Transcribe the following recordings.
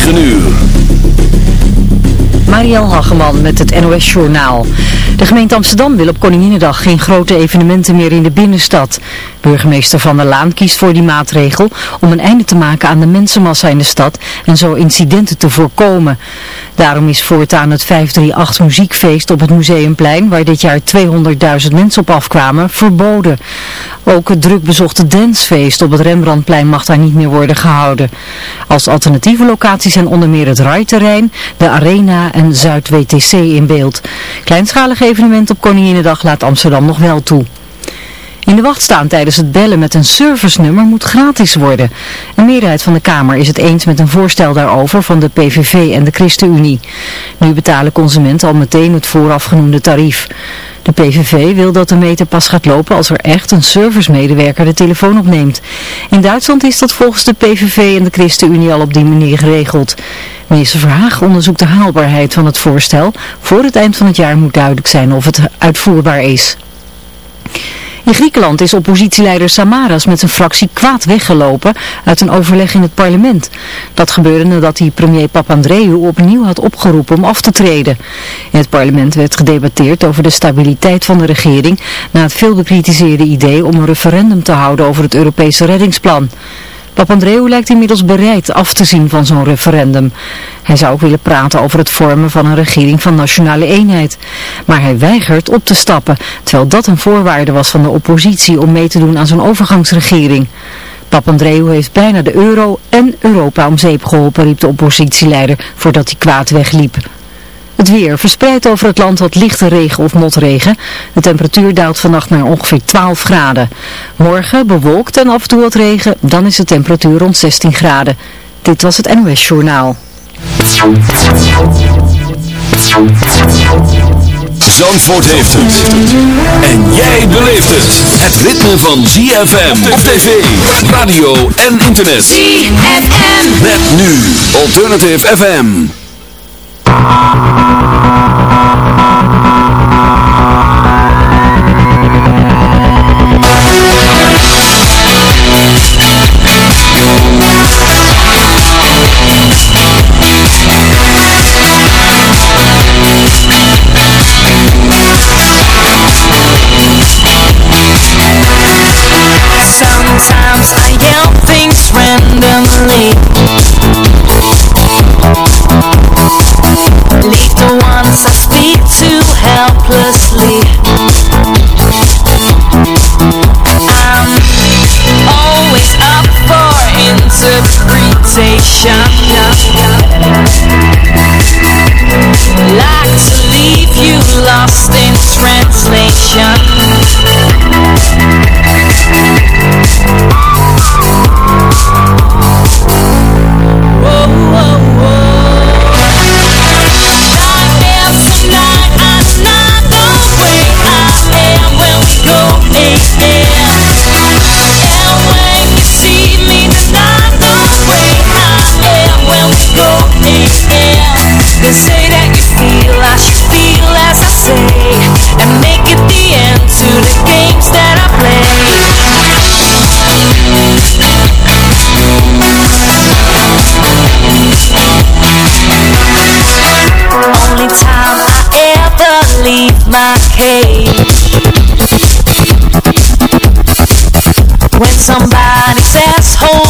9 uur. Mariel Hageman met het NOS Journaal. De gemeente Amsterdam wil op Koninginnedag geen grote evenementen meer in de binnenstad. Burgemeester Van der Laan kiest voor die maatregel om een einde te maken aan de mensenmassa in de stad en zo incidenten te voorkomen. Daarom is voortaan het 538 muziekfeest op het Museumplein, waar dit jaar 200.000 mensen op afkwamen, verboden. Ook het drukbezochte dancefeest op het Rembrandtplein mag daar niet meer worden gehouden. Als alternatieve locaties zijn onder meer het Rijterrein, de Arena en Zuid-WTC in beeld. Kleinschalige evenementen op Koninginnedag laat Amsterdam nog wel toe. In de wacht staan tijdens het bellen met een servicenummer moet gratis worden. Een meerderheid van de Kamer is het eens met een voorstel daarover van de PVV en de ChristenUnie. Nu betalen consumenten al meteen het voorafgenoemde tarief. De PVV wil dat de meter pas gaat lopen als er echt een servicemedewerker de telefoon opneemt. In Duitsland is dat volgens de PVV en de ChristenUnie al op die manier geregeld. Minister Verhaag onderzoekt de haalbaarheid van het voorstel. Voor het eind van het jaar moet duidelijk zijn of het uitvoerbaar is. In Griekenland is oppositieleider Samaras met zijn fractie kwaad weggelopen uit een overleg in het parlement. Dat gebeurde nadat hij premier Papandreou opnieuw had opgeroepen om af te treden. In het parlement werd gedebatteerd over de stabiliteit van de regering na het veel bekritiseerde idee om een referendum te houden over het Europese reddingsplan. Papandreou lijkt inmiddels bereid af te zien van zo'n referendum. Hij zou ook willen praten over het vormen van een regering van nationale eenheid. Maar hij weigert op te stappen, terwijl dat een voorwaarde was van de oppositie om mee te doen aan zo'n overgangsregering. Papandreou heeft bijna de euro en Europa om zeep geholpen, riep de oppositieleider voordat hij kwaad wegliep. Het weer verspreidt over het land wat lichte regen of motregen. De temperatuur daalt vannacht naar ongeveer 12 graden. Morgen bewolkt en af en toe wat regen, dan is de temperatuur rond 16 graden. Dit was het NOS Journaal. Zandvoort heeft het. En jij beleeft het. Het ritme van ZFM op tv, radio en internet. ZFM. Met nu Alternative FM. Ah, ah, ah, ah, ah. Things translate. When somebody says hold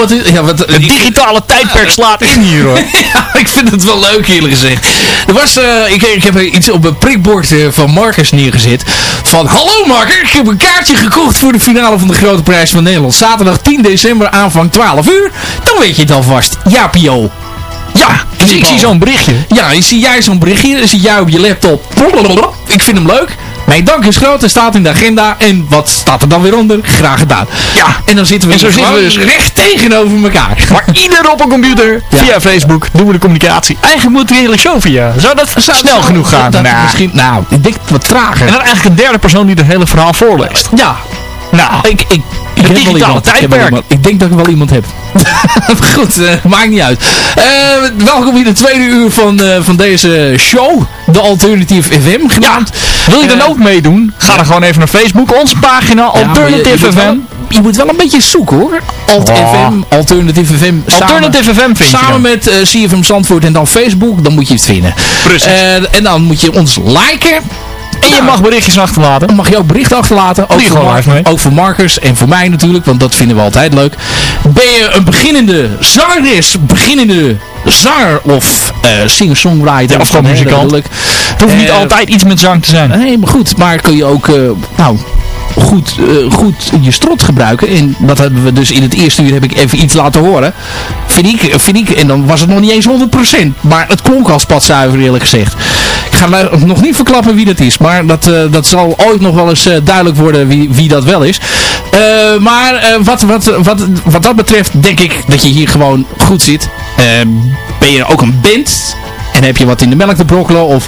wat... Ja, wat Het digitale tijdperk slaat in hier hoor. ja, ik vind het wel leuk eerlijk gezegd. Er was, eh, ik, ik heb iets op een prikbord eh, van Marcus neergezet. Van, hallo Marcus, ik heb een kaartje gekocht voor de finale van de Grote Prijs van Nederland. Zaterdag 10 december, aanvang 12 uur. Dan weet je het alvast. Ja, Pio. Ja, Dus ik zie zo'n berichtje. Ja, zie jij zo'n berichtje, dan zie jij op je laptop. Ik vind hem leuk. Mijn dank is groot, er staat in de agenda. En wat staat er dan weer onder? Graag gedaan. Ja. En dan zitten we En zo zitten we dus. recht tegenover elkaar. Maar ieder op een computer, Ja. via Facebook, doen we de communicatie. Eigenlijk moet redelijk zo via. Zou dat snel genoeg gaan? Dat, Nou. misschien, nou, ik denk wat trager. En dan eigenlijk een derde persoon die het hele verhaal voorleest. ja, Nou, ik, ik, ik, heb wel ik, wel tijdperk. ik denk dat ik wel iemand heb. Goed, eh, maakt niet uit. Eh, welkom in de tweede uur van, eh, van deze show. De Alternative FM genaamd. wil je dan ook meedoen? Ga dan gewoon even naar Facebook, onze pagina, Ja, je- Alternative je FM. wel- Je moet wel een beetje zoeken hoor. Alt Oh. FM, Alternative FM. samen- Alternative FM vind je Samen met CFM Zandvoort en dan Facebook, dan moet je het vinden. Precies. En dan moet je ons liken. En je mag berichtjes achterlaten. Dan mag je ook berichten achterlaten. Ook voor, gewoon Mar- live mee. ook voor Marcus en voor mij natuurlijk. Want dat vinden we altijd leuk. Ben je een beginnende zangeres, beginnende zanger of eh singer-songwriter? Ja, of gewoon muzikant. Het hoeft niet Eh, altijd iets met zang te zijn. Nee, maar goed. Maar kun je ook, eh, nou, goed, eh, goed je strot gebruiken. En dat hebben we dus in het eerste uur heb ik even iets laten horen. Vind ik, vind ik. En dan was het nog niet eens 100%. Maar het klonk als spatzuiver eerlijk gezegd. Ik ga nog niet verklappen wie dat is. Maar dat, eh, dat zal ooit nog wel eens eh, duidelijk worden wie, wie dat wel is. Maar wat, wat, wat, wat dat betreft denk ik dat je hier gewoon goed zit. Ben je ook een band? En heb je wat in de melk te brokkelen? Of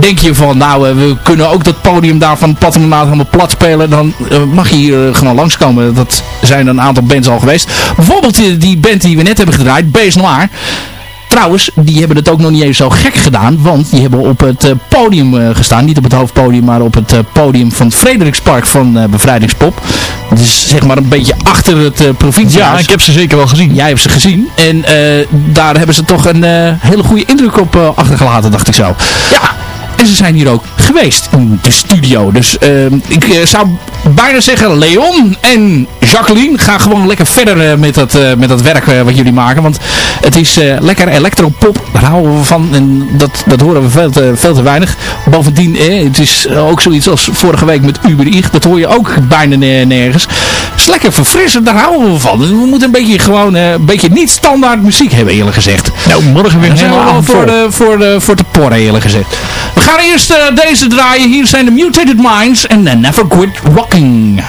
denk je van, nou, eh, we kunnen ook dat podium daar van patronaat helemaal plat spelen. Dan eh, mag je hier eh, gewoon langskomen. Dat zijn een aantal bands al geweest. Bijvoorbeeld die band die we net hebben gedraaid, Base Noir. Trouwens, die hebben het ook nog niet eens zo gek gedaan. Want die hebben op het eh, podium eh, gestaan. Niet op het hoofdpodium, maar op het eh, podium van het Frederikspark van Bevrijdingspop. Dus zeg maar een beetje achter het provinciehuis. Ja, ik heb ze zeker wel gezien. Jij hebt ze gezien. En daar hebben ze toch een hele goede indruk op achtergelaten, dacht ik zo. Ja, en ze zijn hier ook geweest in de studio. Dus eh, ik eh, zou bijna zeggen, Leon en Jacqueline, ga gewoon lekker verder eh, met, dat, eh, met dat werk wat jullie maken. Want het is lekker electropop, daar houden we van. En dat, dat horen we veel te, veel te weinig. Bovendien, eh, het is ook zoiets als vorige week met Uber Eats. Dat hoor je ook bijna ne- nergens. Het is lekker verfrissend, daar houden we van. We moeten een beetje gewoon, een beetje niet standaard muziek hebben eerlijk gezegd. Nou, morgen weer Daar zijn we helemaal voor, de, voor, de, voor te porren eerlijk gezegd. We gaan eerst eh, deze draaien. Hier zijn de Mutated Minds en Never Quit Rocking.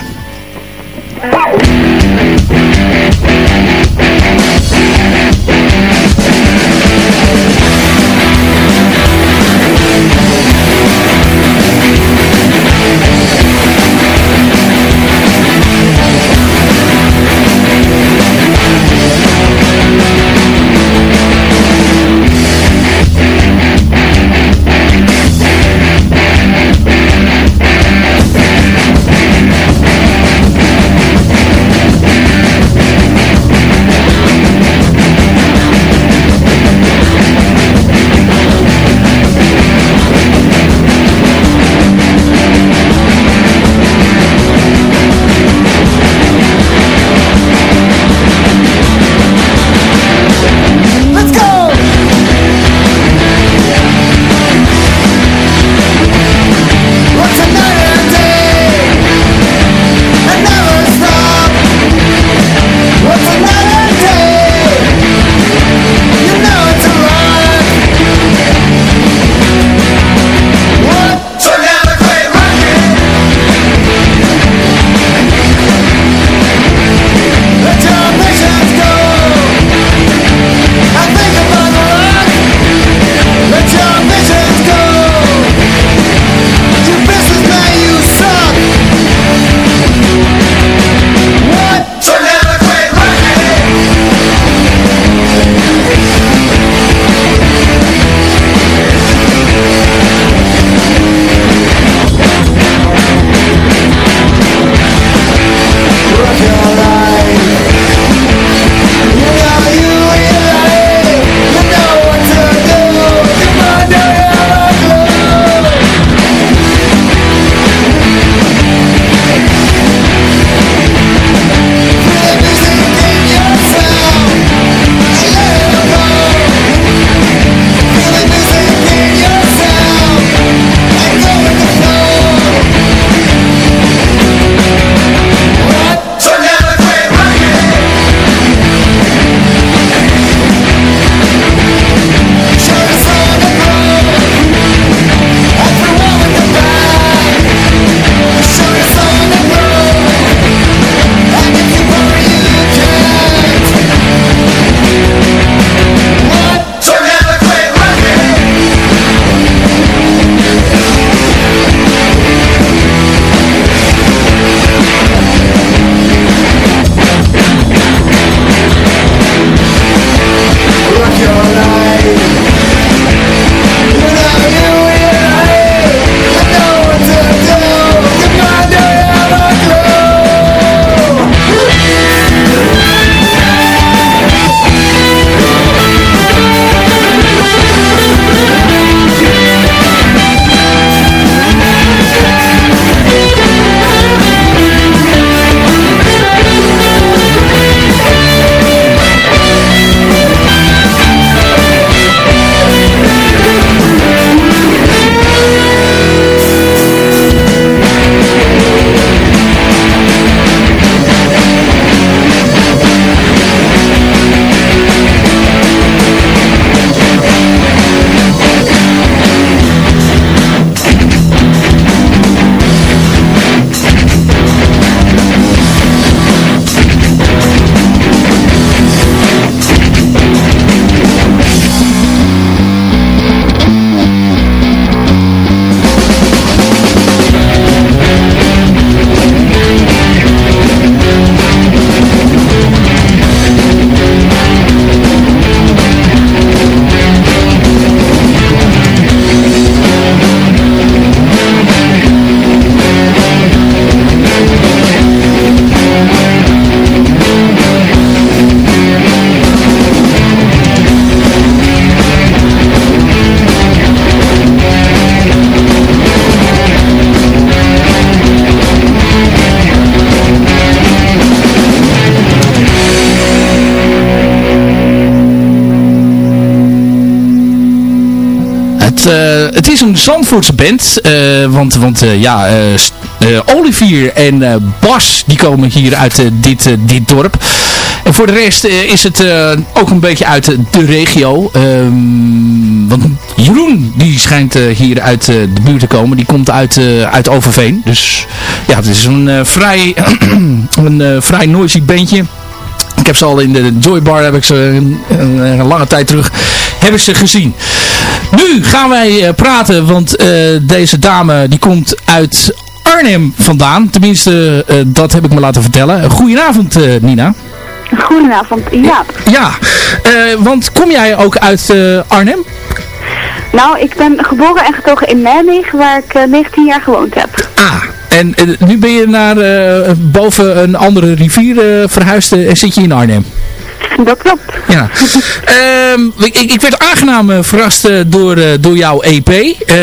Eh, het is een Zandvoortse band. eh, want want eh, ja, Olivier en Bas die komen hier uit dit, dit dorp. En voor de rest is het ook een beetje uit de regio. Ehm, want Jeroen die schijnt hier uit de buurt te komen. Die komt uit, uit Overveen. Dus ja, het is een vrij, een vrij noisy bandje. Ik heb ze al in de Joy Bar, heb ik ze een lange tijd terug, heb ik ze gezien. Nu gaan wij eh, praten, want eh, deze dame die komt uit Arnhem vandaan. Tenminste, eh, dat heb ik me laten vertellen. Goedenavond Nina. Goedenavond, ja. Ja, want kom jij ook uit Arnhem? Nou, ik ben geboren en getogen in Nijmegen, waar ik eh, 19 jaar gewoond heb. Ah, en nu ben je naar boven een andere rivier verhuisd en zit je in Arnhem. Dat klopt. Ja. Ehm, ik, ik werd aangenaam eh, verrast eh, door, eh, door jouw EP. Eh,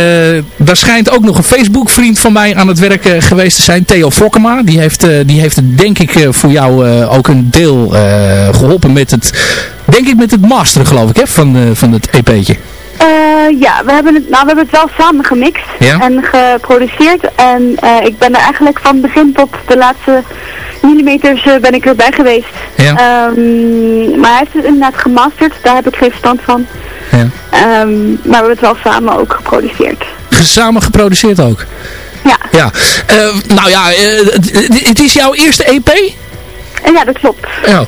daar schijnt ook nog een Facebook vriend van mij aan het werk geweest te zijn. Theo Fokkema. Die heeft, die heeft denk ik voor jou ook een deel eh, geholpen met het... Denk ik met het masteren geloof ik hè, van, van het EP'tje. Eh, ja, we hebben, het, nou, we hebben het wel samen gemixt Ja. en geproduceerd. En eh, ik ben er eigenlijk van begin tot de laatste millimeters eh, ben ik erbij geweest. Ja. Ehm, maar hij heeft het inderdaad gemasterd, daar heb ik geen verstand van. Ja. Ehm, maar we hebben het wel samen ook geproduceerd. Samen geproduceerd ook. Ja, Ja. Nou ja, het, is jouw eerste EP? en ja, dat klopt. Ja,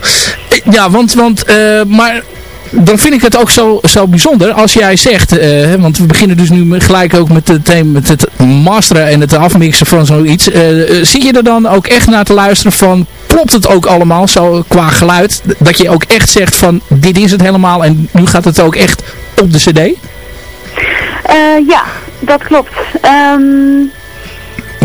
ja want, want eh, maar dan vind ik het ook zo, zo bijzonder als jij zegt, eh, want we beginnen dus nu gelijk ook met het, met het masteren en het afmixen van zoiets. Eh eh, zit je er dan ook echt naar te luisteren van, klopt het ook allemaal zo qua geluid? Dat je ook echt zegt van, dit is het helemaal en nu gaat het ook echt op de cd? Eh, ja, dat klopt. Ehm,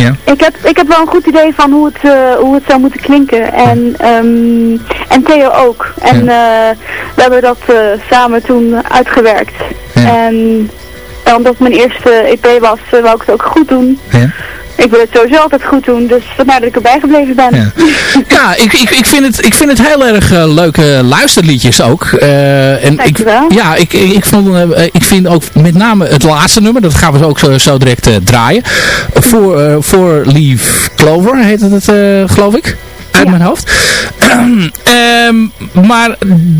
Ja. ik, heb, ik heb wel een goed idee van hoe het, eh, hoe het zou moeten klinken. En, ehm, en Theo ook. En eh, we hebben dat eh, samen toen uitgewerkt. Ja. En omdat het mijn eerste EP was, wou ik het ook goed doen. Ja. Ik wil het sowieso altijd goed doen, dus vandaar dat ik erbij gebleven ben. Ja. Ja, ik, ik, ik, vind het, ik vind het heel erg eh, leuke luisterliedjes ook. Eh, en ik, ja, ik, ik, vond, eh, ik vind ook met name het laatste nummer, dat gaan we ook zo, zo direct draaien. Voor voor Leaf Clover heet het, geloof ik. Uit Ja. mijn hoofd. Ehm, maar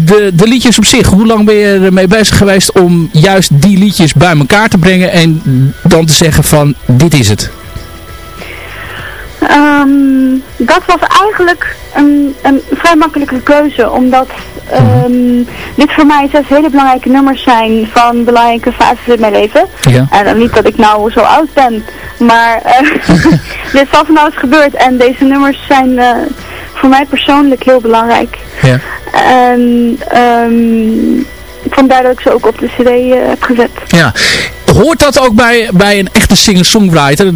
de, de liedjes op zich, hoe lang ben je ermee bezig geweest om juist die liedjes bij elkaar te brengen en dan te zeggen van dit is het? Ehm, dat was eigenlijk een, een vrij makkelijke keuze, omdat ehm, dit voor mij zes hele belangrijke nummers zijn van belangrijke fases in mijn leven. Ja. En niet dat ik nou zo oud ben, maar eh, dit is al van alles gebeurd en deze nummers zijn eh, voor mij persoonlijk heel belangrijk. Ja. En ehm, vandaar dat ik ze ook op de cd eh, heb gezet. Ja. Hoort dat ook bij, bij een echte singer-songwriter?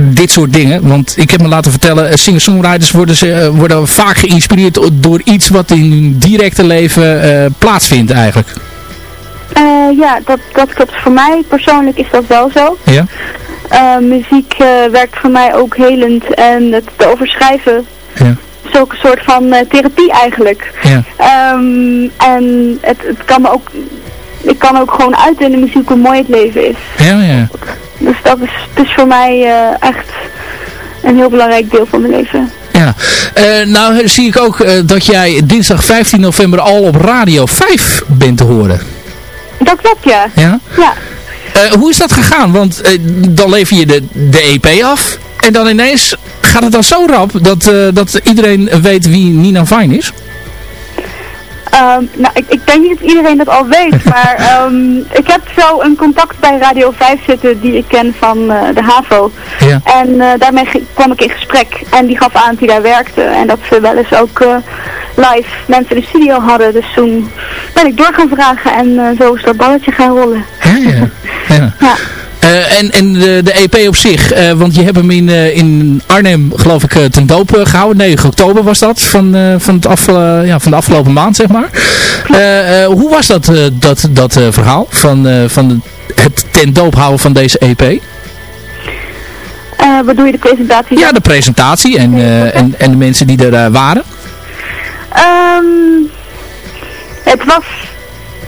Dit soort dingen. Want ik heb me laten vertellen, eh, singer-songwriters worden, ze, eh, worden vaak geïnspireerd door iets wat in hun directe leven eh, plaatsvindt eigenlijk. Ja, dat, dat klopt. Voor mij persoonlijk is dat wel zo. Ja? Muziek werkt voor mij ook helend en het erover schrijven Ja. is ook een soort van therapie eigenlijk. Ja. Ehm, en het, het kan me ook, ik kan ook gewoon uiten in de muziek hoe mooi het leven is. Ja, ja. Dus dat is, is voor mij eh, echt een heel belangrijk deel van mijn leven. ja. Eh, nou zie ik ook eh, dat jij dinsdag 15 november al op Radio 5 bent te horen. Dat klopt, ja. Ja? Ja. Eh, hoe is dat gegaan? Want eh, dan lever je de, de EP af. En dan ineens gaat het dan zo rap dat, eh, dat iedereen weet wie Nina Fine is. Ehm, nou, ik, ik denk niet dat iedereen dat al weet, maar ehm, ik heb zo een contact bij Radio 5 zitten die ik ken van eh, de HAVO. Ja. En eh, daarmee kwam ik in gesprek en die gaf aan dat hij daar werkte en dat ze wel eens ook eh, live mensen in de studio hadden. Dus toen ben ik door gaan vragen en zo is dat balletje gaan rollen. Ja, ja. ja. Ja. Eh, en en de, de EP op zich, eh, want je hebt hem in, eh, in Arnhem geloof ik ten doop eh, gehouden. 9 oktober was dat, van, van, het af, ja, van de afgelopen maand zeg maar. Hoe was dat, dat, dat verhaal van, van het ten doop houden van deze EP? Wat doe je de presentatie? Ja, de presentatie en, en, en de mensen die er waren. Ehm, het was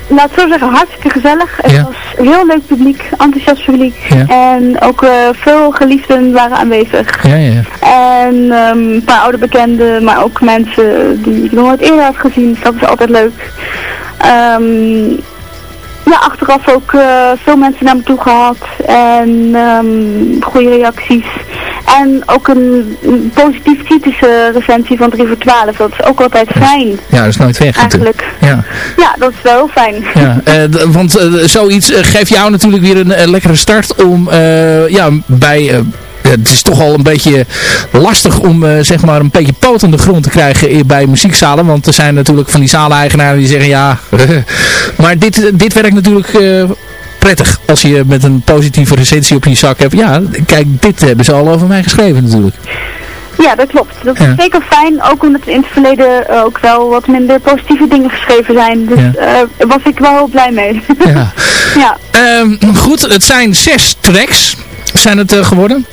laat het zo zeggen, hartstikke gezellig. Het Ja. was heel leuk publiek, enthousiast publiek. Ja. En ook eh, veel geliefden waren aanwezig. Ja, ja. En ehm, een paar oude bekenden, maar ook mensen die ik nog nooit eerder had gezien. Dus dat is altijd leuk. Ehm, ja, achteraf ook eh, veel mensen naar me toe gehad. En ehm, goede reacties. En ook een, positief kritische recensie van 3 voor 12. Dat is ook altijd fijn, Ja, dat is nooit weg eigenlijk. Ja. Ja, dat is wel heel fijn. Ja, eh, want eh, zoiets eh, geeft jou natuurlijk weer een, lekkere start om ja, bij... het is toch al een beetje lastig om zeg maar een beetje poot aan de grond te krijgen bij muziekzalen. Want er zijn natuurlijk van die zaleneigenaren die zeggen ja... maar dit, dit werkt natuurlijk prettig als je met een positieve recensie op je zak hebt. Ja, kijk, dit hebben ze al over mij geschreven natuurlijk. Ja, dat klopt. Dat is Ja. zeker fijn, ook omdat in het verleden ook wel wat minder positieve dingen geschreven zijn. Dus Ja. eh, daar was ik wel heel blij mee. Ja. ja, Ehm, goed, het zijn zes tracks zijn het eh, geworden.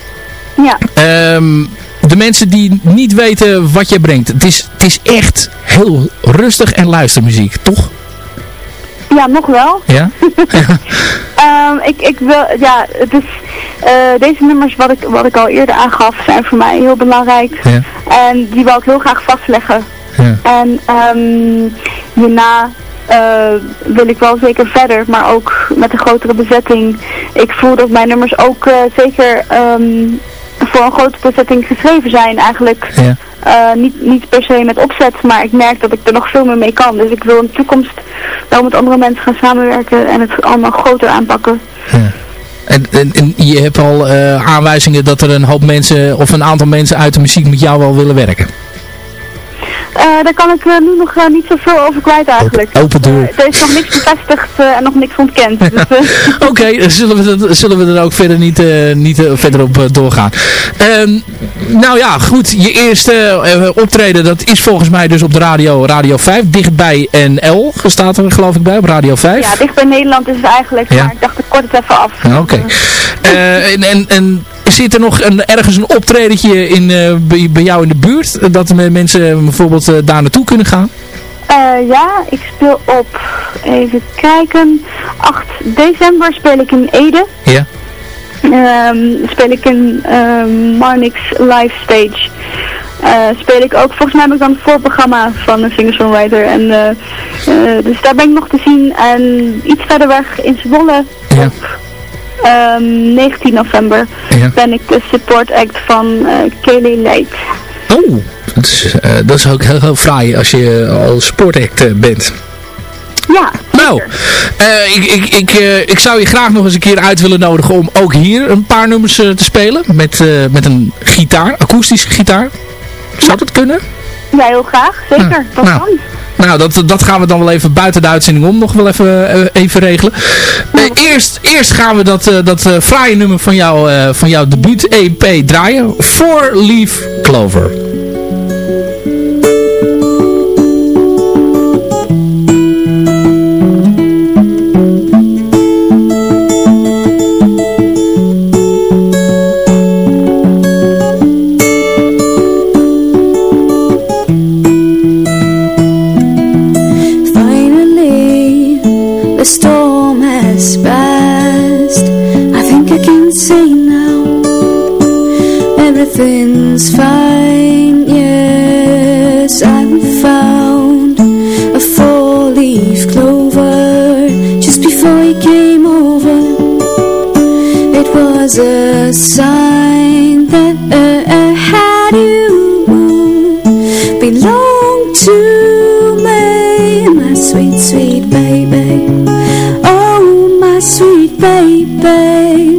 ja. Ehm, de mensen die niet weten wat je brengt. Het is, het is echt heel rustig en luistermuziek, toch? Ja, nog wel. Ja? Ehm, ik, ik wil, ja, het is, eh, deze nummers wat ik, wat ik al eerder aangaf zijn voor mij heel belangrijk. Ja. En die wil ik heel graag vastleggen. Ja. En ehm hierna eh, wil ik wel zeker verder, maar ook met een grotere bezetting. Ik voel dat mijn nummers ook eh, zeker ehm, voor een grote bezetting geschreven zijn eigenlijk. Ja. Eh, niet, niet per se met opzet, maar ik merk dat ik er nog veel meer mee kan. Dus ik wil in de toekomst wel met andere mensen gaan samenwerken en het allemaal groter aanpakken. ja. En, en, je hebt al eh, aanwijzingen dat er een hoop mensen of een aantal mensen uit de muziek met jou wel willen werken. Eh, daar kan ik eh, nu nog eh, niet zoveel over kwijt eigenlijk. Open- deur. Er is nog niks bevestigd en nog niks ontkend. Dus, Oké, zullen, we zullen we er ook verder niet, niet verder op doorgaan. Ehm, nou ja, goed. Je eerste optreden, dat is volgens mij dus op de radio, Radio 5. Dichtbij NL staat er geloof ik bij, op Radio 5. ja, dicht bij Nederland is het eigenlijk, Ja. maar ik dacht ik kort het even af. Oké. En, en, en zit er nog een, ergens een optredentje in, eh, bij, bij jou in de buurt? Dat mensen bijvoorbeeld eh, daar naartoe kunnen gaan? Eh, ja, ik speel op, even kijken, 8 december speel ik in Ede. Ja. Ehm, speel ik in ehm Marnix Live Stage. Speel ik ook, volgens mij heb ik dan het voorprogramma van een singer-songwriter. En, dus daar ben ik nog te zien. En iets verder weg in Zwolle Ja. op ehm, 19 november Ja. ben ik de support act van eh Kelly Lake. Oh, dat is, eh, dat is ook heel, heel fraai als je al sportact eh, bent. Ja, Nou, eh, ik, ik, ik, eh, ik zou je graag nog eens een keer uit willen nodigen om ook hier een paar nummers eh, te spelen. Met, eh, met een gitaar, akoestische gitaar. Zou dat kunnen? ja heel graag, zeker. Dat nou. kan. Nou, dat, dat gaan we dan wel even buiten de uitzending om nog wel even, eh, even regelen. Eh, eerst, eerst gaan we dat, eh, dat fraaie nummer van, jou, van jouw debuut-EP draaien. Four Leaf Clover. A sign that uh, had you belong to me, my sweet, sweet baby. Oh, my sweet baby.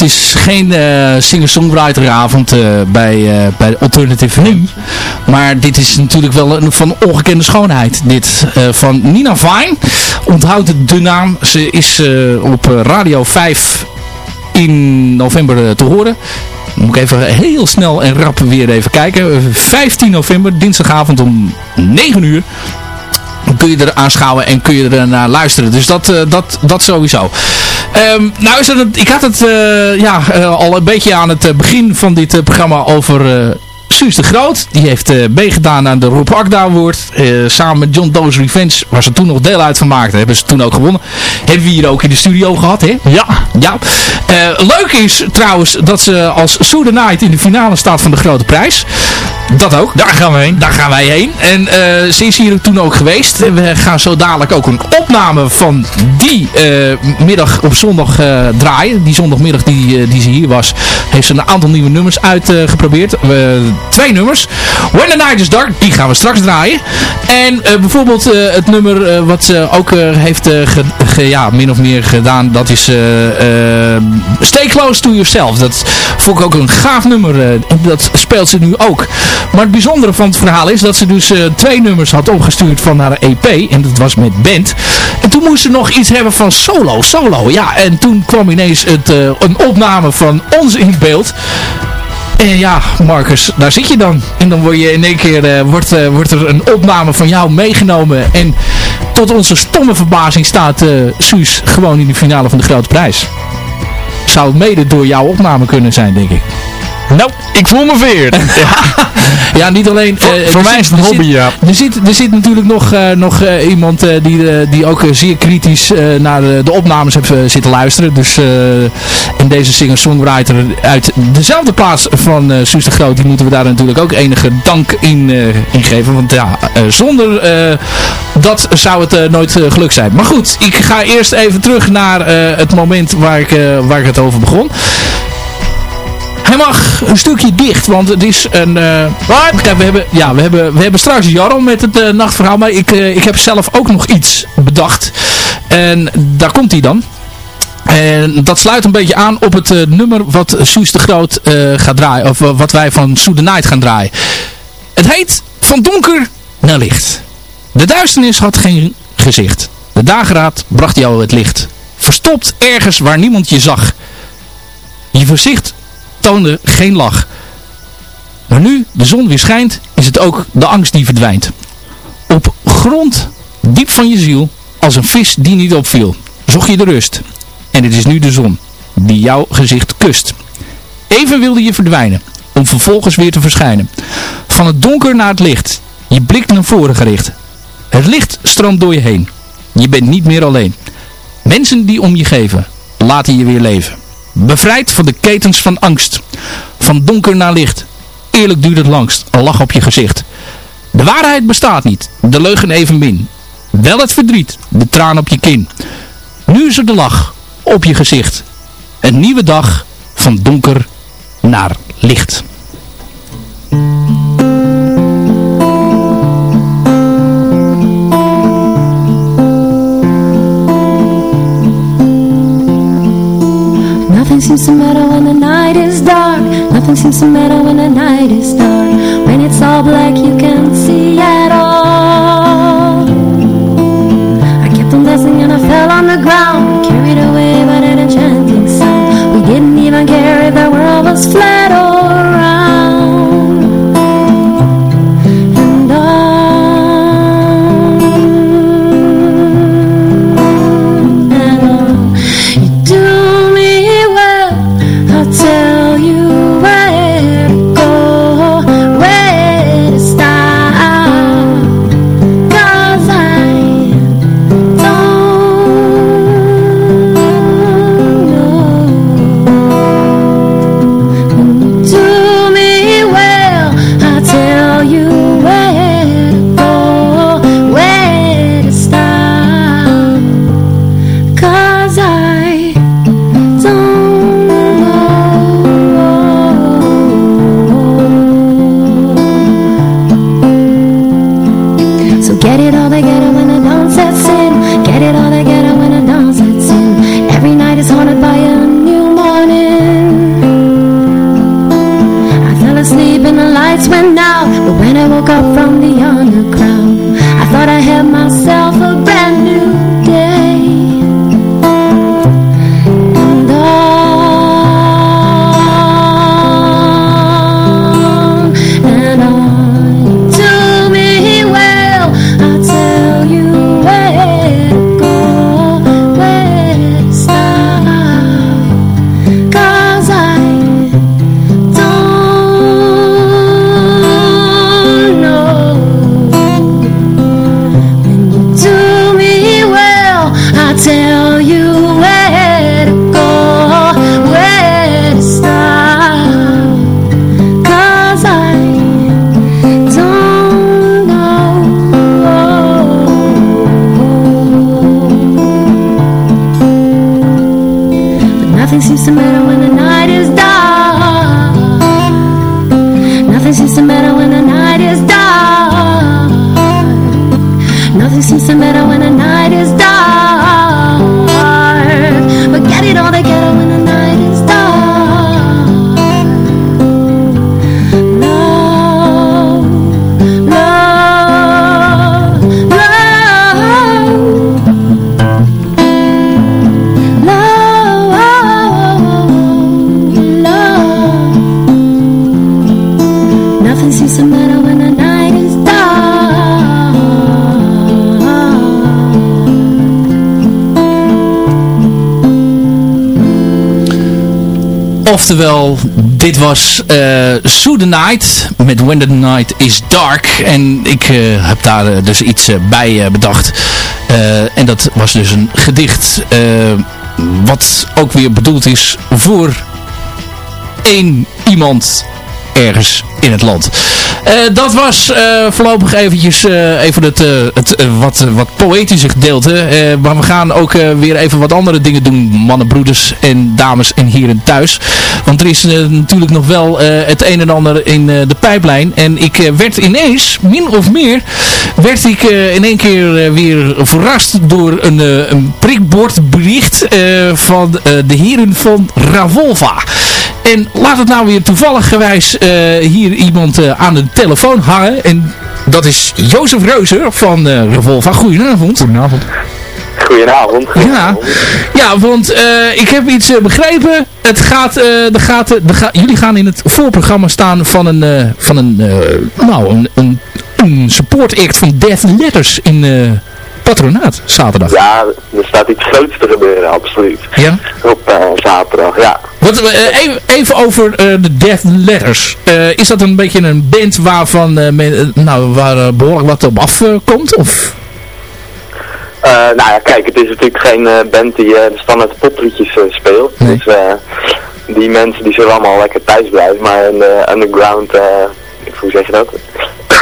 Het is geen eh singer-songwriteravond eh, bij, eh, bij Alternative FM. Maar dit is natuurlijk wel een, van ongekende schoonheid. Dit van Nina Vine. Onthoud de naam. Ze is op Radio 5 in november te horen. Moet ik even heel snel en rap weer even kijken. Eh, 15 november, dinsdagavond om 9 uur. Dan kun je er aanschouwen en kun je er naar luisteren. Dus dat, dat, dat sowieso. Ehm, nou is ik had het eh, ja, eh, al een beetje aan het eh, begin van dit programma over... Suus de Groot, die heeft meegedaan aan de Rob Akda Award. Samen met John Doe's Revenge, waar ze toen nog deel uit van maakten, hebben ze toen ook gewonnen. Hebben we hier ook in de studio gehad, hè? Ja. Ja. Leuk is trouwens dat ze als Sue the Night in de finale staat van de Grote Prijs. Dat ook. Daar gaan we heen. Daar gaan wij heen. En eh, ze is hier toen ook geweest. En we gaan zo dadelijk ook een opname van die eh, middag op zondag eh, draaien. Die zondagmiddag die, eh, die ze hier was, heeft ze een aantal nieuwe nummers uitgeprobeerd. twee nummers. When the Night is Dark, die gaan we straks draaien. En eh, bijvoorbeeld eh, het nummer eh, wat ze ook eh, heeft eh, ja, min of meer gedaan, dat is eh, eh, Stay Close to Yourself. Dat vond ik ook een gaaf nummer. dat speelt ze nu ook. Maar het bijzondere van het verhaal is dat ze dus twee nummers had opgestuurd van haar EP. En dat was met band. En toen moest ze nog iets hebben van solo, solo. Ja, en toen kwam ineens het, een opname van ons in beeld. En ja, Marcus, daar zit je dan. En dan word je in één keer eh, wordt, eh, wordt er een opname van jou meegenomen. En tot onze stomme verbazing staat eh Suus gewoon in de finale van de Grote Prijs. Zou het mede door jouw opname kunnen zijn, denk ik. Nou, ik voel me veer. Ja, niet alleen... eh, Voor mij zit- is het een er hobby, zit- ja. Er zit, er zit natuurlijk nog, eh, nog eh, iemand eh, die, eh, die ook eh, zeer kritisch eh, naar de, de opnames heeft eh, zitten luisteren. Dus eh in deze singer-songwriter uit dezelfde plaats van eh Suus de Groot, die moeten we daar natuurlijk ook enige dank in, eh, in geven. Want ja, eh, zonder eh, dat zou het eh, nooit eh, geluk zijn. Maar goed, ik ga eerst even terug naar eh, het moment waar ik, eh, waar ik het over begon. Hij mag een stukje dicht, want het is een... eh, Kijk, we hebben, ja, we hebben, we hebben straks Jarl met het eh, nachtverhaal, maar ik, eh, ik heb zelf ook nog iets bedacht. En daar komt hij dan. En dat sluit een beetje aan op het nummer wat Suus de Groot gaat draaien. Of wat wij van Sue the Night gaan draaien. Het heet Van Donker naar Licht. De duisternis had geen gezicht. De dageraad bracht jou het licht. Verstopt ergens waar niemand je zag. Je gezicht toonde geen lach. Maar nu de zon weer schijnt, is het ook de angst die verdwijnt. Op grond, diep van je ziel, als een vis die niet opviel, zocht je de rust. En het is nu de zon, die jouw gezicht kust. Even wilde je verdwijnen, om vervolgens weer te verschijnen. Van het donker naar het licht, je blik naar voren gericht. Het licht stroomt door je heen. Je bent niet meer alleen. Mensen die om je geven, laten je weer leven. Bevrijd van de ketens van angst. Van donker naar licht. Eerlijk duurt het langst. Een lach op je gezicht. De waarheid bestaat niet. De leugen evenmin. Wel het verdriet. De traan op je kin. Nu is er de lach op je gezicht. Een nieuwe dag van donker naar licht. Nothing seems to matter when the night is dark. Nothing seems to matter when the night is dark. When it's all black, you can't see at all. I kept on dancing and I fell on the ground, carried away by that enchanting sound. We didn't even care if the world was flat Oftewel, dit was uh, the Night met When the Night is Dark. En ik uh, heb daar uh, dus iets bij bedacht. en dat was dus een gedicht wat ook weer bedoeld is voor één iemand ergens in het land. Uh, dat was uh, voorlopig eventjes uh, even het, het wat, wat poëtische gedeelte. maar we gaan ook weer even wat andere dingen doen. Mannen, broeders en dames en heren thuis. Want er is natuurlijk nog wel het een en ander in de pijplijn. En ik werd ineens, min of meer, werd ik in één keer weer verrast door een, een prikbordbericht van de heren van Ravolva. En laat het nou weer toevallig gewijs uh, hier iemand uh, aan de telefoon hangen. En dat is Jozef Reuzer van uh, Revolva. Goedenavond. Goedenavond. Goedenavond. Ja, ja want ik heb iets begrepen. Het gaat, er gaat, ga, jullie gaan in het voorprogramma staan van een, van een, nou, een, een, een support act van Death Letters in patronaat zaterdag. Ja, er staat iets groots te gebeuren, absoluut. Ja? Op uh, zaterdag, ja. Wat, uh, even, even over uh, de Death Letters. is dat een beetje een band waarvan men, nou, waar behoorlijk wat op afkomt? of? nou ja, kijk, het is natuurlijk geen band die de standaard popliedjes speelt. Nee. Dus die mensen die zullen allemaal lekker thuis blijven. Maar de underground, hoe zeg je dat?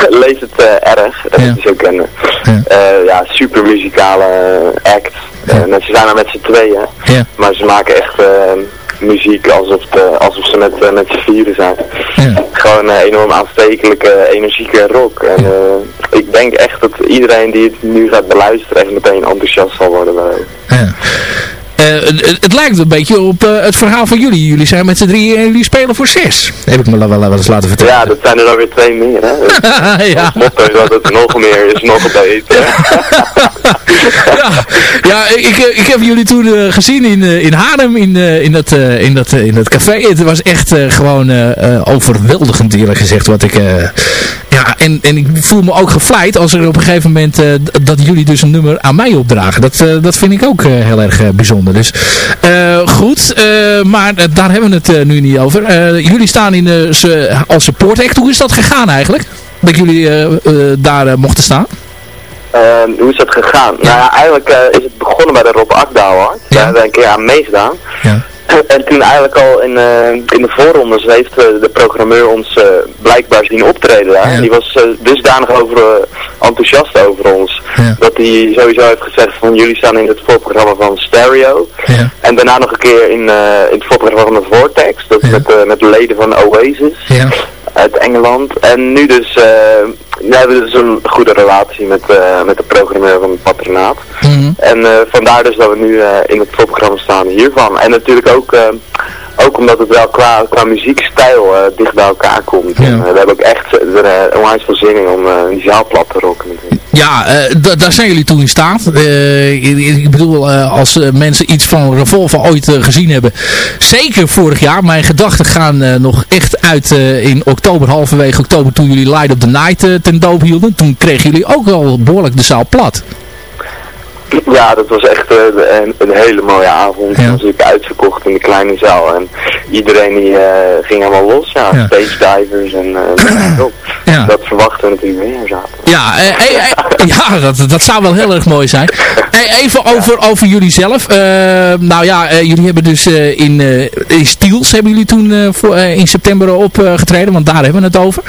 leest het uh, erg, dat ja. is ook een ja. Uh, ja, super muzikale act. Ja. En ze zijn er met z'n tweeën, maar ze maken echt muziek alsof, de, alsof ze met, met z'n vieren zijn. Ja. Gewoon enorm aanstekelijke, energieke rock. En ik denk echt dat iedereen die het nu gaat beluisteren echt meteen enthousiast zal worden. Ja. Uh, het, het, lijkt een beetje op uh, het verhaal van jullie. Jullie zijn met z'n drieën en jullie spelen voor zes. Heb ik me wel, wel eens laten vertellen. Ja, dat zijn er dan weer twee meer. Hè? ja. motto is dat het nog meer is, nog beter. ja, ja ik, ik heb jullie toen uh, gezien in, in Haarlem, in, in, dat, in, dat, in dat café. Het was echt gewoon overweldigend eerlijk gezegd wat ik... ja, en, en ik voel me ook gevleid als er op een gegeven moment dat jullie dus een nummer aan mij opdragen. Dat, dat vind ik ook heel erg bijzonder. Dus goed, maar daar hebben we het nu niet over. jullie staan in, als support act. Hoe is dat gegaan eigenlijk? Dat jullie daar mochten staan? hoe is dat gegaan? Ja. Nou ja, eigenlijk is het begonnen bij de Rob Akdaal. Daar ja. hebben we een keer aan meegedaan. Ja. En toen eigenlijk al in, uh, in de voorrondes heeft uh, de programmeur ons uh, blijkbaar zien optreden daar. Ja. Die was dusdanig over, enthousiast over ons. Ja. Dat hij sowieso heeft gezegd van jullie staan in het voorprogramma van Stereo. Ja. En daarna nog een keer in, in het voorprogramma van de Vortex. Dat is met, met de leden van Oasis. Ja. Uit Engeland. En nu dus, we hebben dus een goede relatie met, met de programmeur van het patronaat. Mm -hmm. En vandaar dus dat we nu in het voorprogramma staan hiervan. En natuurlijk ook ook omdat het wel qua, qua muziekstijl eh, dicht bij elkaar komt. Ja. En, eh, we hebben ook echt er, eh, onwijs veel zin in om die zaal plat te rocken. Ja, da- daar zijn jullie toen in staat. Ik, bedoel, als mensen iets van Revolver ooit gezien hebben. Zeker vorig jaar. Mijn gedachten gaan nog echt uit in oktober, halverwege oktober, toen jullie Light of the Night ten doop hielden. Toen kregen jullie ook wel behoorlijk de zaal plat. Ja, dat was echt eh, een, een hele mooie avond. Ja. Natuurlijk uitverkocht in de kleine zaal. En iedereen die eh, ging helemaal los. Ja, Ja. stage divers en. Ja. dat verwachten we natuurlijk meer zaten. Ja, eh, ja dat, dat zou wel heel erg mooi zijn. Eh, even over, over jullie zelf. Nou ja, jullie hebben dus in, in Stiels hebben jullie toen voor, in september opgetreden, want daar hebben we het over.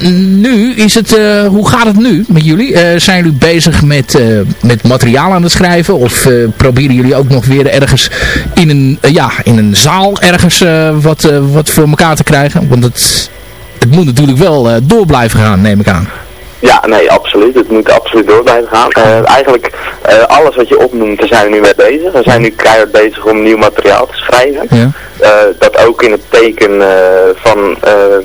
Nu is het, eh, hoe gaat het nu met jullie? Eh, zijn jullie bezig met, eh, met materiaal aan het schrijven? Of proberen jullie ook nog weer ergens in een, ja, in een zaal ergens wat, wat voor elkaar te krijgen? Want het, het moet natuurlijk wel door blijven gaan, neem ik aan. Ja, nee, absoluut. Het moet absoluut door blijven gaan. Eh, eigenlijk, eh, alles wat je opnoemt, daar zijn we nu mee bezig. We zijn nu keihard bezig om nieuw materiaal te schrijven. Ja. Eh, dat ook in het teken van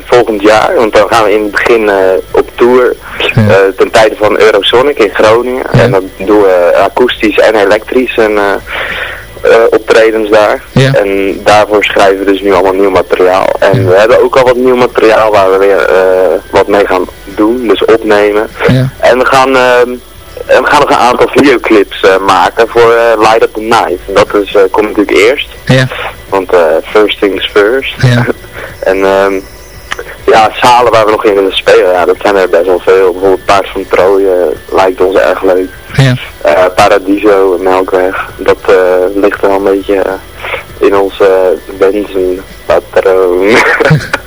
volgend jaar. Want dan gaan we in het begin op tour Ja. ten tijde van Eurosonic in Groningen. En dan doen we akoestisch en elektrisch en, optredens daar. Ja. En daarvoor schrijven we dus nu allemaal nieuw materiaal. En we hebben ook al wat nieuw materiaal waar we weer wat mee gaan doen. Dus opnemen. Ja. En we gaan... ehm, en we gaan nog een aantal videoclips eh, maken voor eh, Light Up The Night. En dat is, eh, komt natuurlijk eerst. Ja. Want eh, first things first. Ja. en ehm, ja, zalen waar we nog in willen spelen, ja, dat zijn er best wel veel. Bijvoorbeeld Paard van Troje lijkt ons erg leuk. Ja. Paradiso, Melkweg, dat ligt wel een beetje in onze wensenpatroon.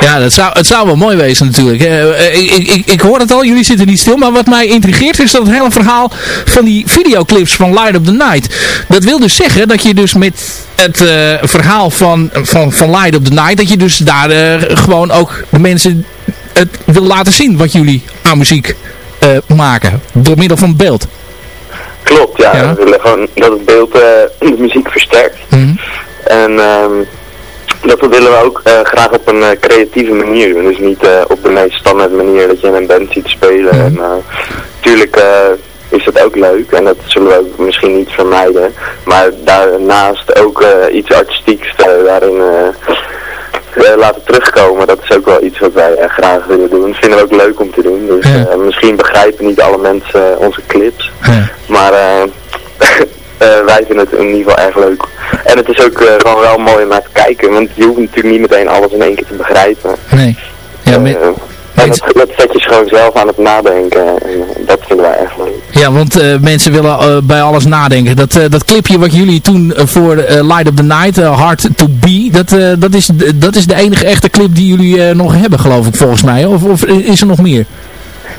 Ja, dat zou, het zou wel mooi wezen natuurlijk. Eh, ik, ik, ik hoor het al, jullie zitten niet stil. Maar wat mij intrigeert is dat het hele verhaal van die videoclips van Light Up The Night. Dat wil dus zeggen dat je dus met het eh, verhaal van, van, van Light Up The Night... dat je dus daar eh, gewoon ook de mensen het wil laten zien wat jullie aan muziek maken. Door middel van beeld. Klopt, ja. Ja. We willen gewoon dat het beeld de muziek versterkt. Mhm. En ehm, dat willen we ook eh, graag op een eh, creatieve manier doen. Dus niet eh, op de meest standaard manier dat je in een band ziet spelen. Mhm. En natuurlijk is dat ook leuk en dat zullen we ook misschien niet vermijden. Maar daarnaast ook iets artistieks eh, daarin laten terugkomen. Dat is ook wel iets wat wij graag willen doen. Dat vinden we ook leuk om te doen. Dus Ja. misschien begrijpen niet alle mensen onze clips. Ja. Maar wij vinden het in ieder geval erg leuk. En het is ook eh, gewoon wel mooi om naar te kijken. Want je hoeft natuurlijk niet meteen alles in één keer te begrijpen. Nee. Ja, Eh, en dat, dat zet je gewoon zelf aan het nadenken. En eh, dat vinden wij erg leuk. Ja, want eh, mensen willen eh, bij alles nadenken. Dat, eh, dat clipje wat jullie toen eh, voor eh, Light of the Night, eh, Hard to Be, dat, eh, dat, is, de- dat is de enige echte clip die jullie eh, nog hebben, geloof ik, volgens mij. Of, of is er nog meer?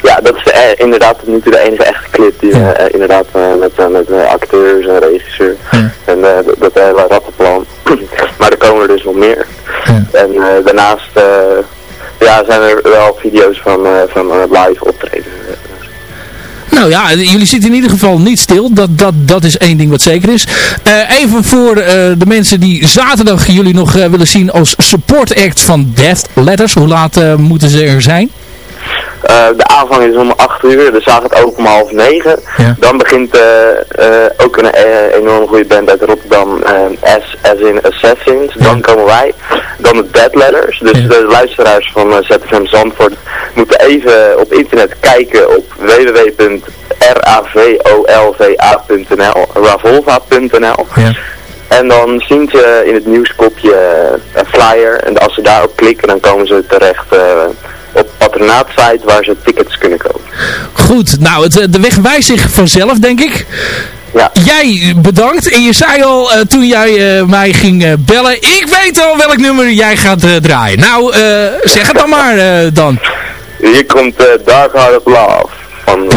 Ja, dat is eh, inderdaad tot nu toe de enige echte clip die Ja. eh, inderdaad eh, met, eh, met eh, acteurs en regisseur Ja. en dat- hele rappenplan. maar er komen er dus nog meer. Ja. En daarnaast ja, zijn er wel video's van, van live optredens. Nou ja, jullie zitten in ieder geval niet stil. Dat, dat, dat is één ding wat zeker is. Even voor de mensen die zaterdag jullie nog willen zien als support act van Death Letters. Hoe laat moeten ze er zijn? Eh, de aanvang is om 8 uur, de zaal gaat open om half 9. Ja. Dan begint eh, eh, ook een enorm goede band uit Rotterdam, S as in Assassins. Dan komen wij. Dan de Dead Letters. Dus Ja. de luisteraars van ZFM Zandvoort moeten even op internet kijken op www.ravolva.nl ravolva.nl Ja. En dan zien ze in het nieuwskopje een flyer. En als ze daarop klikken, dan komen ze terecht op patronaatsite waar ze tickets kunnen kopen. Goed, nou het, eh, de weg wijst zich vanzelf, denk ik. Ja. Jij bedankt. En je zei al eh, toen jij eh, mij ging bellen. Ik weet al welk nummer jij gaat draaien. Nou, zeg het dan maar dan. Hier komt Dark Heart of Love van...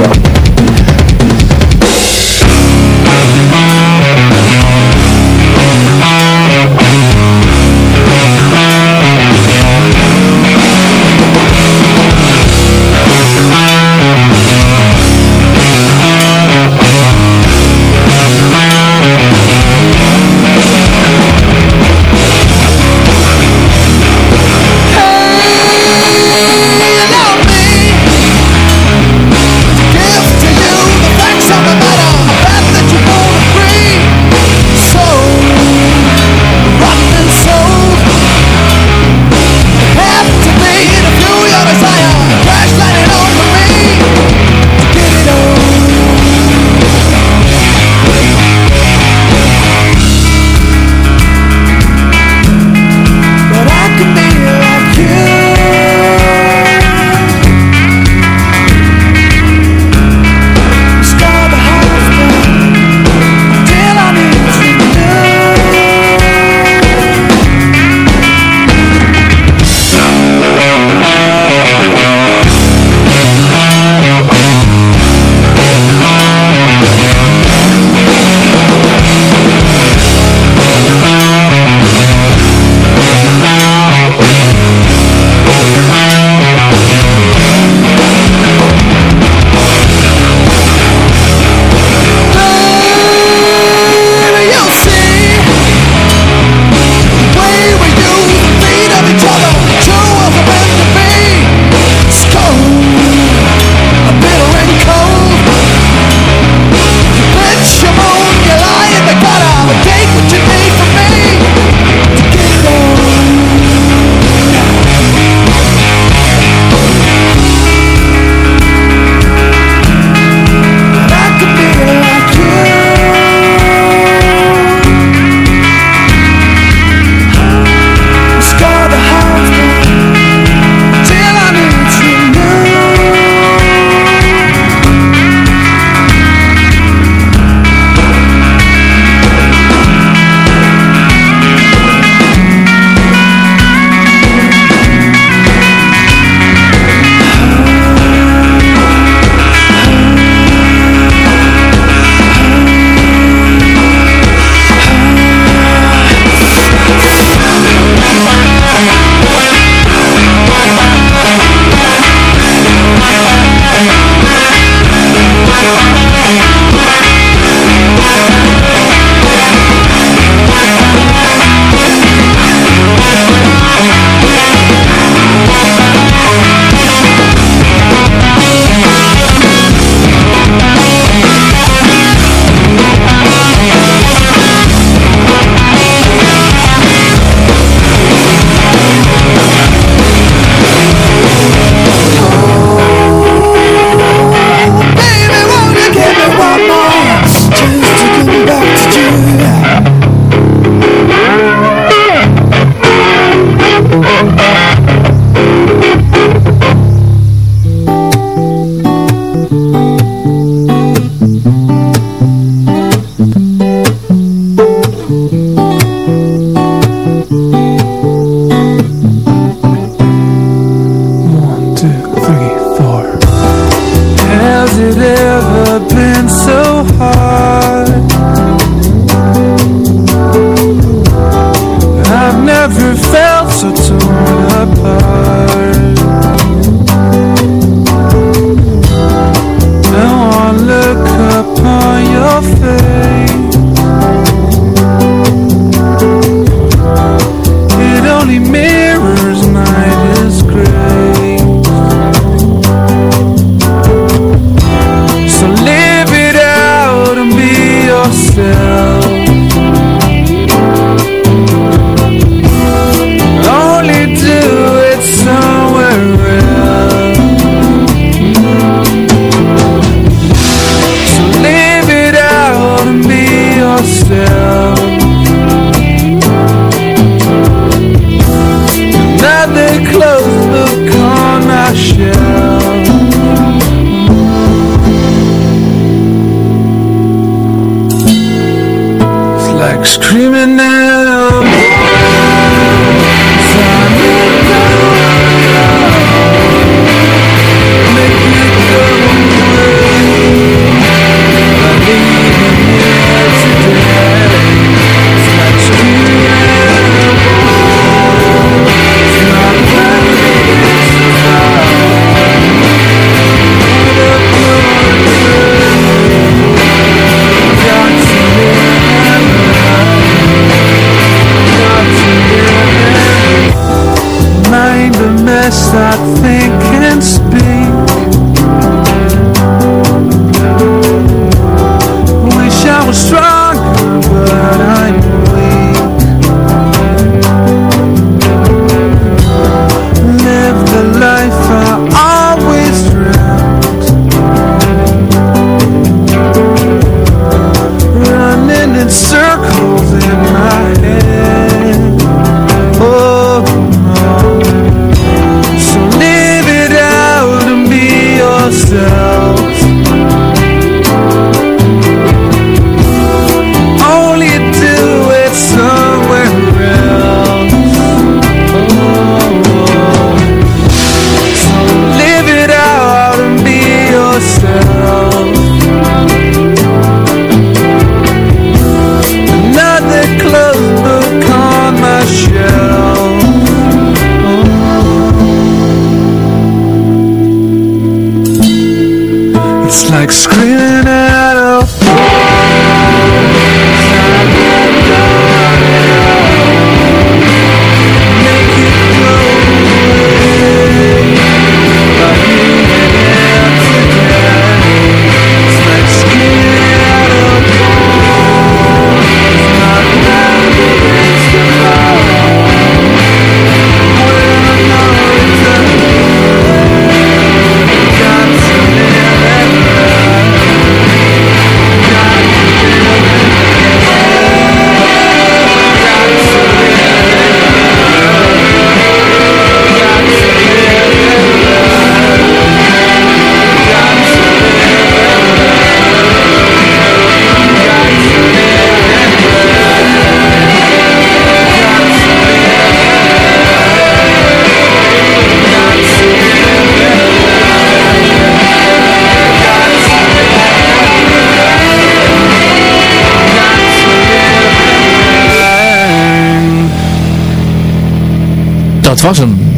was hem.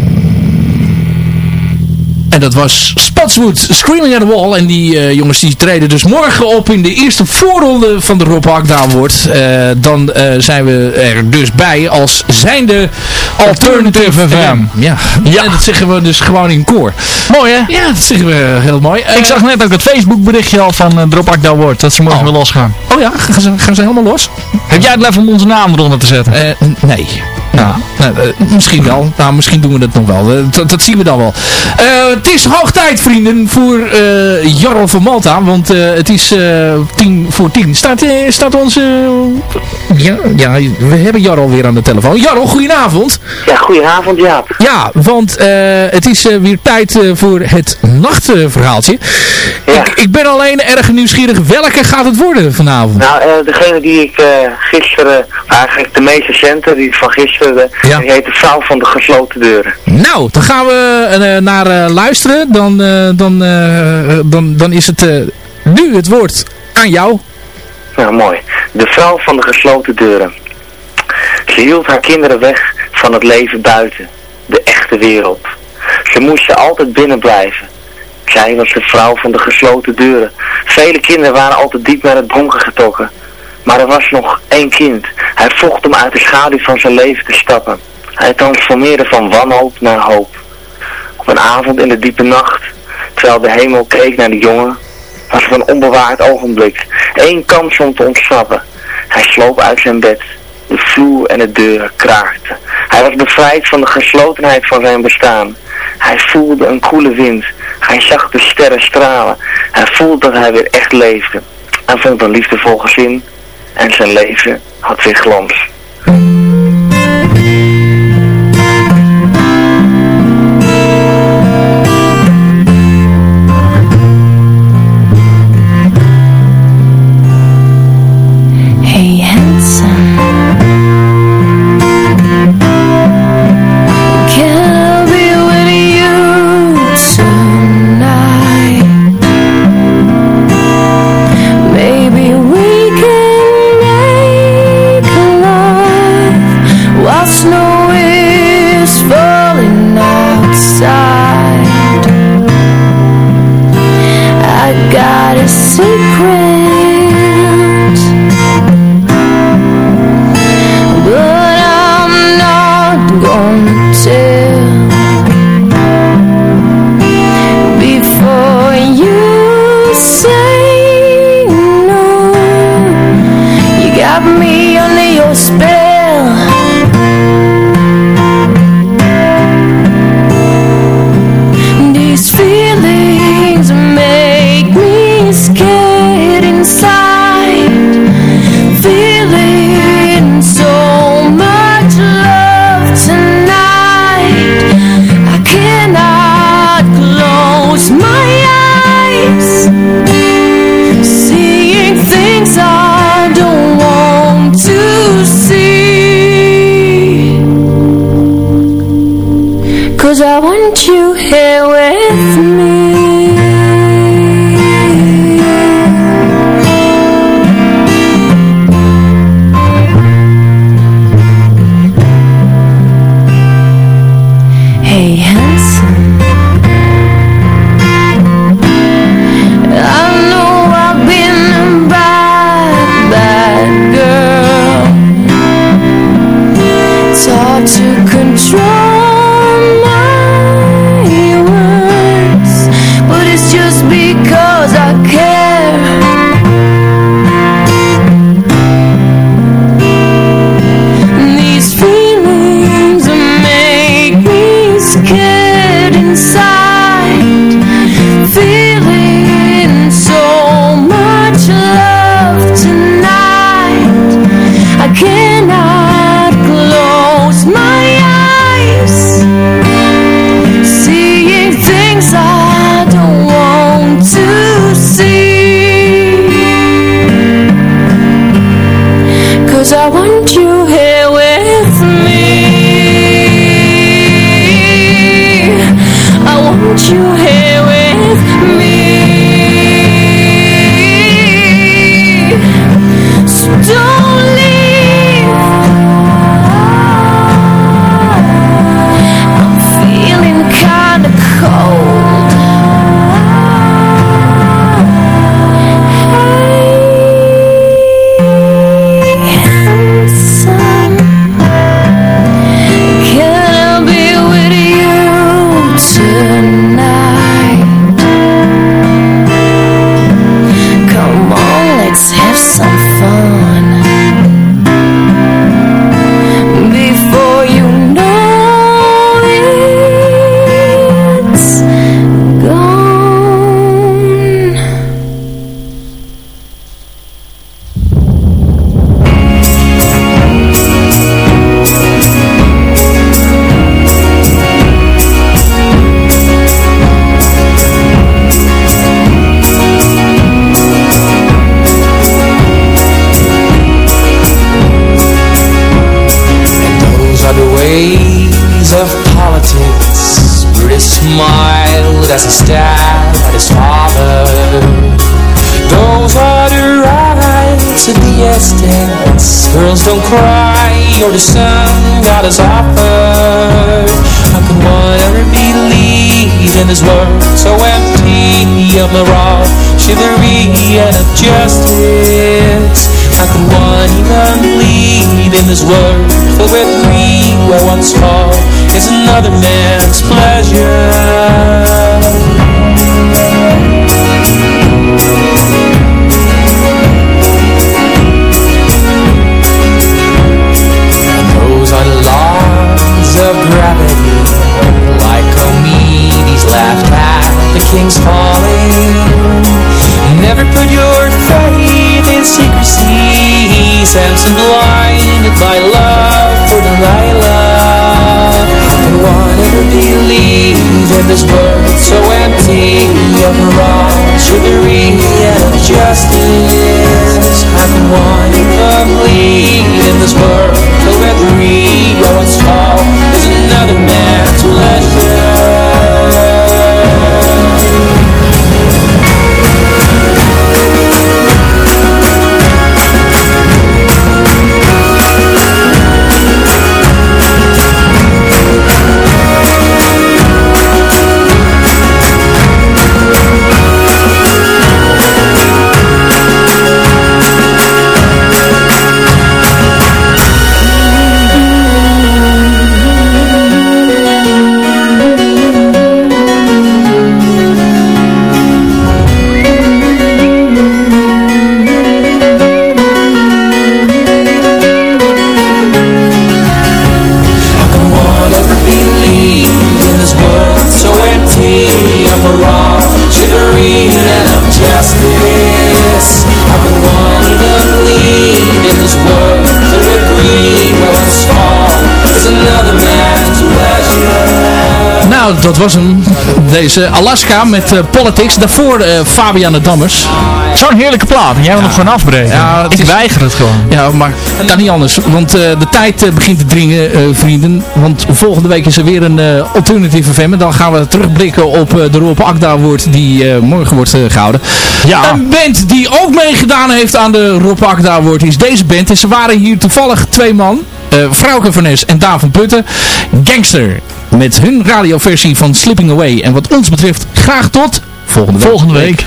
En dat was Spotswood, Screaming at the Wall. En die eh, jongens die treden dus morgen op in de eerste voorronde van de Rob Hakda Award. Eh, dan eh, zijn we er dus bij als zijnde Alternative FM. Ja. ja, en dat zeggen we dus gewoon in koor. Mooi hè? Ja, dat zeggen we heel mooi. Ik zag net ook het Facebook berichtje al van Drop Akda Award, dat ze morgen Oh. weer losgaan. Oh ja, gaan ze, gaan ze helemaal los? Heb jij het lef om onze naam eronder te zetten? Nee. Nou, misschien wel. Nou, misschien doen we dat nog wel. Eh, dat, dat zien we dan wel. Het is hoog tijd, vrienden, voor eh Jarro van Malta. Want het is tien voor tien. Staat, staat onze... ja, ja, we hebben Jarro weer aan de telefoon. Jarro, goedenavond. Ja, goedenavond Jaap. Ja, want het is weer tijd voor het nachtverhaaltje. Ja. Ik, ik ben alleen erg nieuwsgierig. Welke gaat het worden vanavond? Nou, degene die ik gisteren, eigenlijk de meest recente, die van gisteren, de, Ja. die heet de vrouw van de gesloten deuren. Nou, dan gaan we eh, naar eh, luisteren. Dan, eh, dan, eh, dan, dan is het eh, nu het woord aan jou. Nou, mooi. De vrouw van de gesloten deuren. Ze hield haar kinderen weg van het leven buiten, de echte wereld. Ze moesten altijd binnen blijven. Zij was de vrouw van de gesloten deuren. Vele kinderen waren altijd diep naar het donker getrokken. Maar er was nog één kind. Hij vocht om uit de schaduw van zijn leven te stappen. Hij transformeerde van wanhoop naar hoop. Op een avond in de diepe nacht, terwijl de hemel keek naar de jongen, was er een onbewaard ogenblik. Eén kans om te ontsnappen. Hij sloop uit zijn bed. De vloer en de deuren kraakten. Hij was bevrijd van de geslotenheid van zijn bestaan. Hij voelde een koele wind. Hij zag de sterren stralen. Hij voelde dat hij weer echt leefde. Hij vond een liefdevol gezin. En zijn leven had weer glans. space. Here with me. This world justice How can one bleed in this world filled with dat was hem. Deze Alaska met eh, Politics. Daarvoor eh Fabian Dammers. Zo'n heerlijke plaat. Jij wil nog gewoon afbreken. Ja, ik is- weiger het gewoon. Ja, maar het kan niet anders. Want eh, de tijd begint te dringen, vrienden. Want volgende week is er weer een alternatieve FM. En dan gaan we terugblikken op de Rob Akda Award die morgen wordt eh, gehouden. Ja. Een band die ook meegedaan heeft aan de Rob Akda Award is deze band. En ze waren hier toevallig twee man. eh Frauke van en Daan van Putten. Gangster. Met hun radioversie van Slipping Away. En wat ons betreft graag tot volgende week. Volgende week.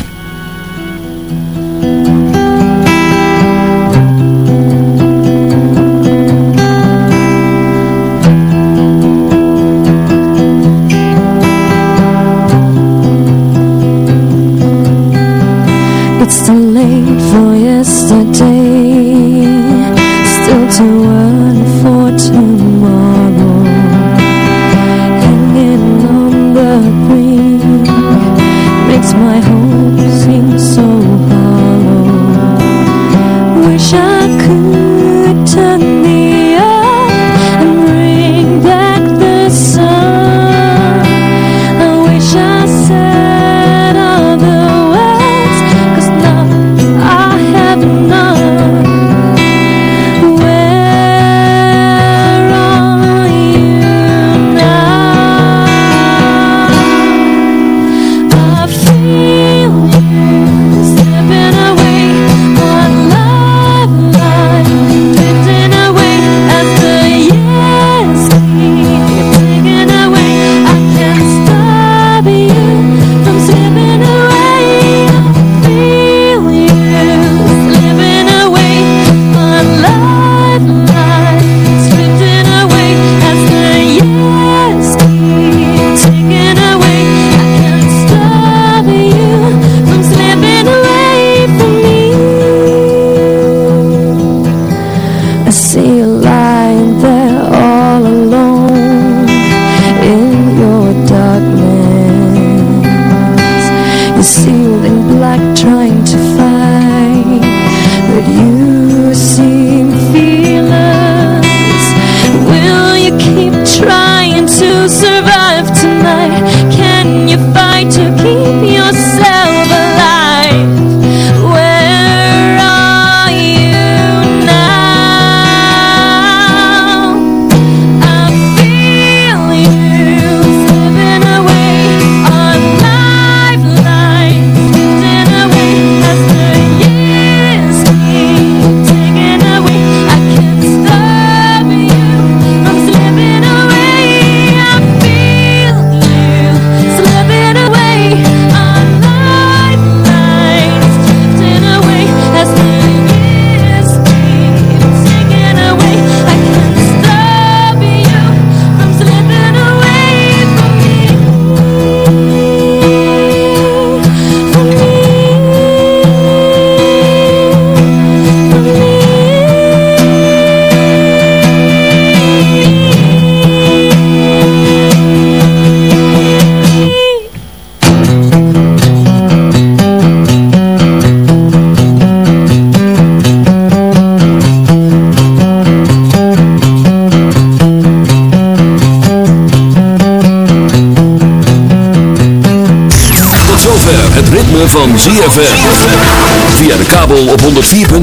see a.